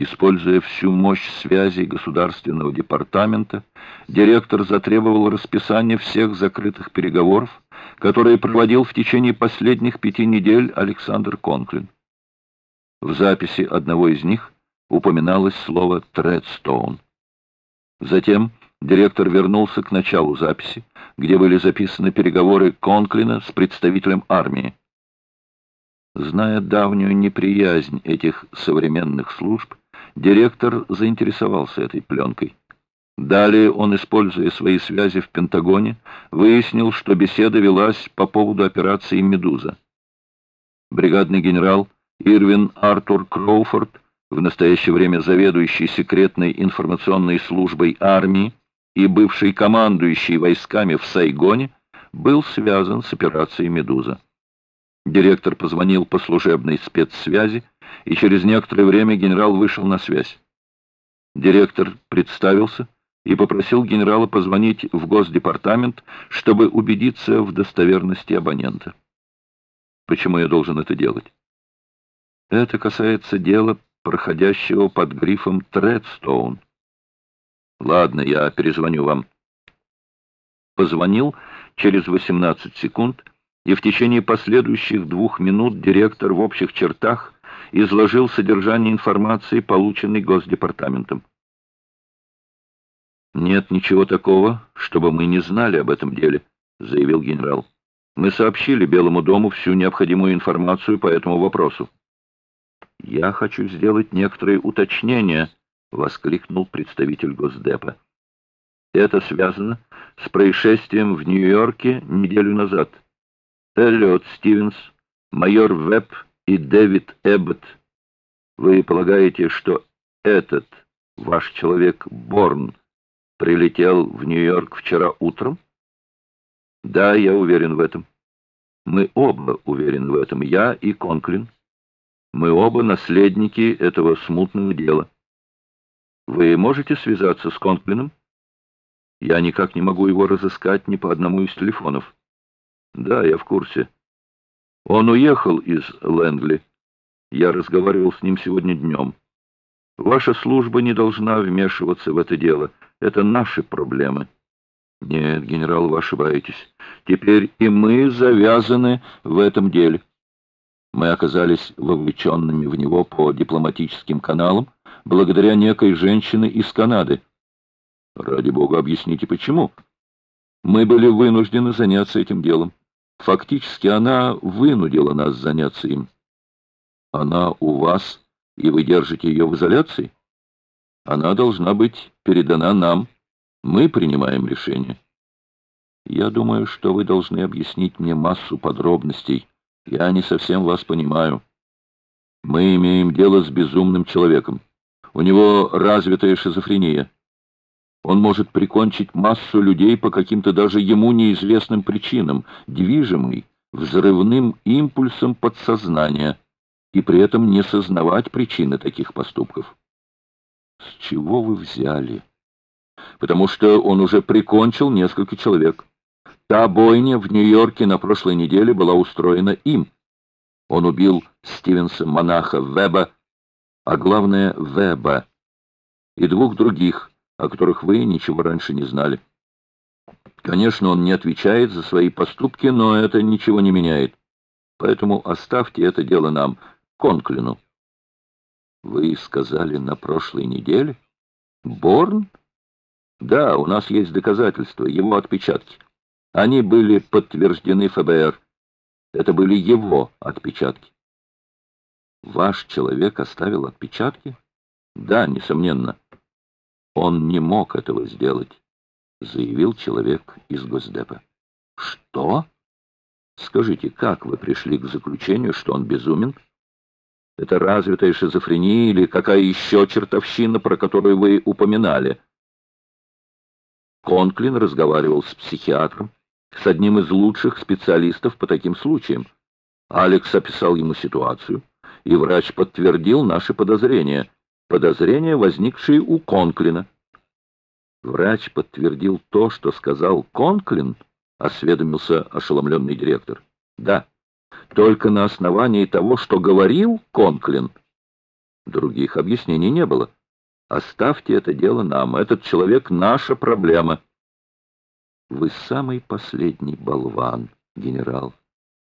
Используя всю мощь связей Государственного департамента, директор затребовал расписание всех закрытых переговоров, которые проводил в течение последних пяти недель Александр Конклин. В записи одного из них упоминалось слово «Тредстоун». Затем директор вернулся к началу записи, где были записаны переговоры Конклина с представителем армии. Зная давнюю неприязнь этих современных служб, Директор заинтересовался этой пленкой. Далее он, используя свои связи в Пентагоне, выяснил, что беседа велась по поводу операции «Медуза». Бригадный генерал Ирвин Артур Кроуфорд, в настоящее время заведующий секретной информационной службой армии и бывший командующий войсками в Сайгоне, был связан с операцией «Медуза». Директор позвонил по служебной спецсвязи, и через некоторое время генерал вышел на связь. Директор представился и попросил генерала позвонить в Госдепартамент, чтобы убедиться в достоверности абонента. Почему я должен это делать? Это касается дела, проходящего под грифом Тредстоун. Ладно, я перезвоню вам. Позвонил через 18 секунд, и в течение последующих двух минут директор в общих чертах изложил содержание информации, полученной Госдепартаментом. «Нет ничего такого, чтобы мы не знали об этом деле», — заявил генерал. «Мы сообщили Белому дому всю необходимую информацию по этому вопросу». «Я хочу сделать некоторые уточнения», — воскликнул представитель Госдепа. «Это связано с происшествием в Нью-Йорке неделю назад. Эллиот Стивенс, майор Вебб и Дэвид Эббот. Вы полагаете, что этот ваш человек Борн прилетел в Нью-Йорк вчера утром? Да, я уверен в этом. Мы оба уверены в этом, я и Конклин. Мы оба наследники этого смутного дела. Вы можете связаться с Конклином? Я никак не могу его разыскать ни по одному из телефонов. Да, я в курсе. Он уехал из Лэнгли. Я разговаривал с ним сегодня днем. Ваша служба не должна вмешиваться в это дело. Это наши проблемы. Нет, генерал, вы ошибаетесь. Теперь и мы завязаны в этом деле. Мы оказались вовлеченными в него по дипломатическим каналам благодаря некой женщине из Канады. Ради бога, объясните, почему? Мы были вынуждены заняться этим делом. Фактически она вынудила нас заняться им. Она у вас, и вы держите ее в изоляции? Она должна быть передана нам. Мы принимаем решение. Я думаю, что вы должны объяснить мне массу подробностей. Я не совсем вас понимаю. Мы имеем дело с безумным человеком. У него развитая шизофрения. Он может прикончить массу людей по каким-то даже ему неизвестным причинам, движимый взрывным импульсом подсознания, и при этом не сознавать причины таких поступков. С чего вы взяли? Потому что он уже прикончил несколько человек. Та бойня в Нью-Йорке на прошлой неделе была устроена им. Он убил Стивенса, монаха Веба, а главное Веба, и двух других, о которых вы ничего раньше не знали. Конечно, он не отвечает за свои поступки, но это ничего не меняет. Поэтому оставьте это дело нам, Конклину. Вы сказали на прошлой неделе? Борн? Да, у нас есть доказательства, его отпечатки. Они были подтверждены ФБР. Это были его отпечатки. Ваш человек оставил отпечатки? Да, несомненно. Он не мог этого сделать, заявил человек из Госдепа. Что? Скажите, как вы пришли к заключению, что он безумен? Это развитая шизофрения или какая еще чертовщина, про которую вы упоминали? Конклин разговаривал с психиатром, с одним из лучших специалистов по таким случаям. Алекс описал ему ситуацию, и врач подтвердил наши подозрения — подозрения, возникшие у Конклина. Врач подтвердил то, что сказал Конклин, осведомился ошеломленный директор. Да, только на основании того, что говорил Конклин. Других объяснений не было. Оставьте это дело нам. Этот человек — наша проблема. Вы самый последний болван, генерал.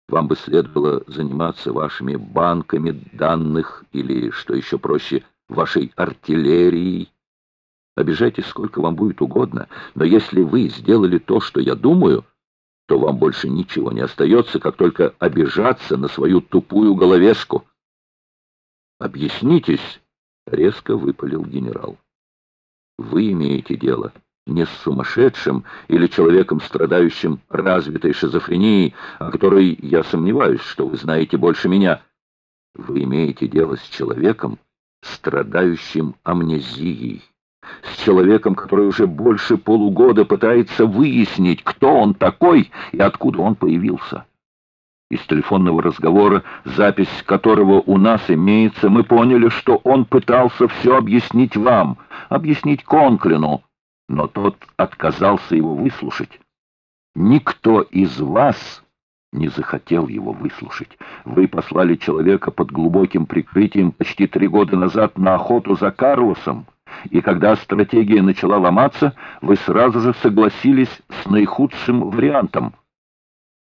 Вам бы следовало заниматься вашими банками данных или, что еще проще, вашей артиллерией. Обижайтесь сколько вам будет угодно, но если вы сделали то, что я думаю, то вам больше ничего не остается, как только обижаться на свою тупую головешку. «Объяснитесь!» — резко выпалил генерал. «Вы имеете дело не с сумасшедшим или человеком, страдающим развитой шизофренией, о которой я сомневаюсь, что вы знаете больше меня. Вы имеете дело с человеком, страдающим амнезией, с человеком, который уже больше полугода пытается выяснить, кто он такой и откуда он появился. Из телефонного разговора, запись которого у нас имеется, мы поняли, что он пытался все объяснить вам, объяснить Конклину, но тот отказался его выслушать. Никто из вас не захотел его выслушать. Вы послали человека под глубоким прикрытием почти три года назад на охоту за Карлосом, и когда стратегия начала ломаться, вы сразу же согласились с наихудшим вариантом —